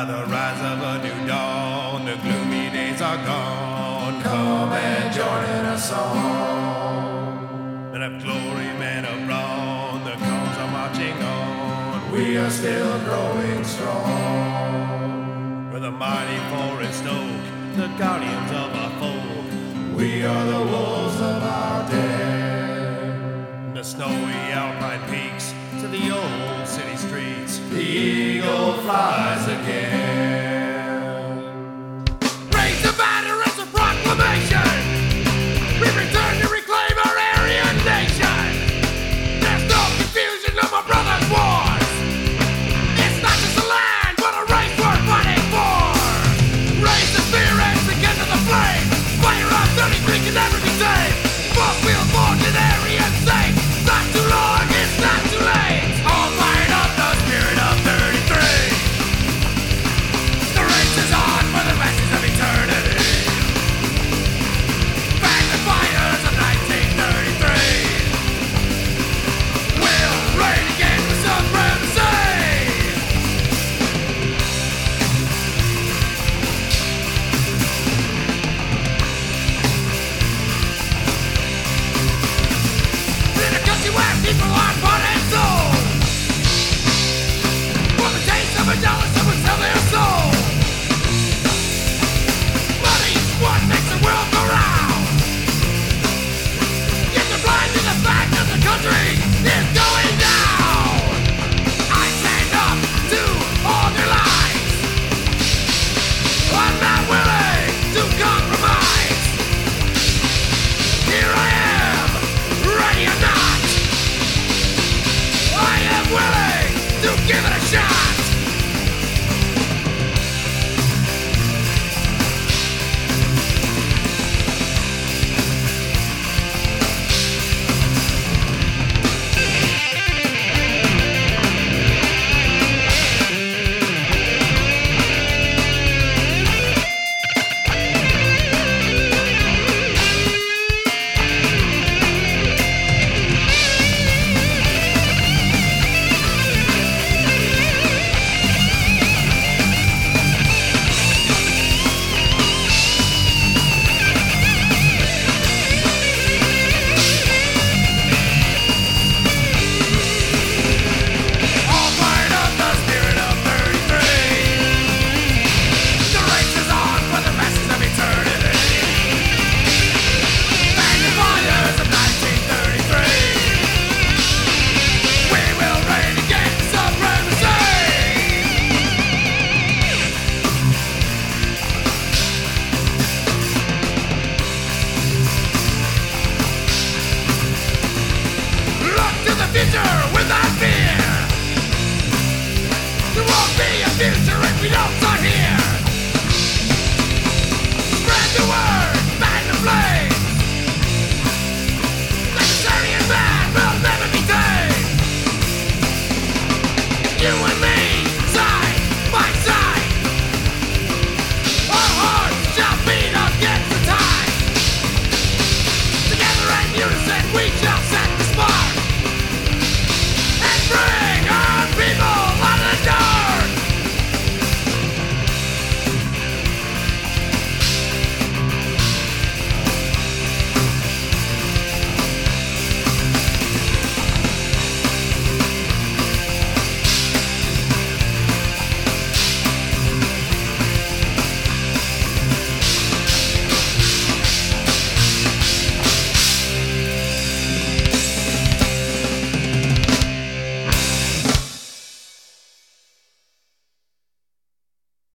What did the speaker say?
by the rise of a new dawn. The gloomy days are gone. Come and join in a song. And if glory, men are wrong, the cause are marching on. We are still growing strong. We're the mighty forest oak, the guardians of our folk. We are the wolves of our day. The snowy alpine peaks to the old city streets. The eagle flies again. without fear. There won't be a future if we don't start here. Spread word, fan the flame. Like will never be. You and me.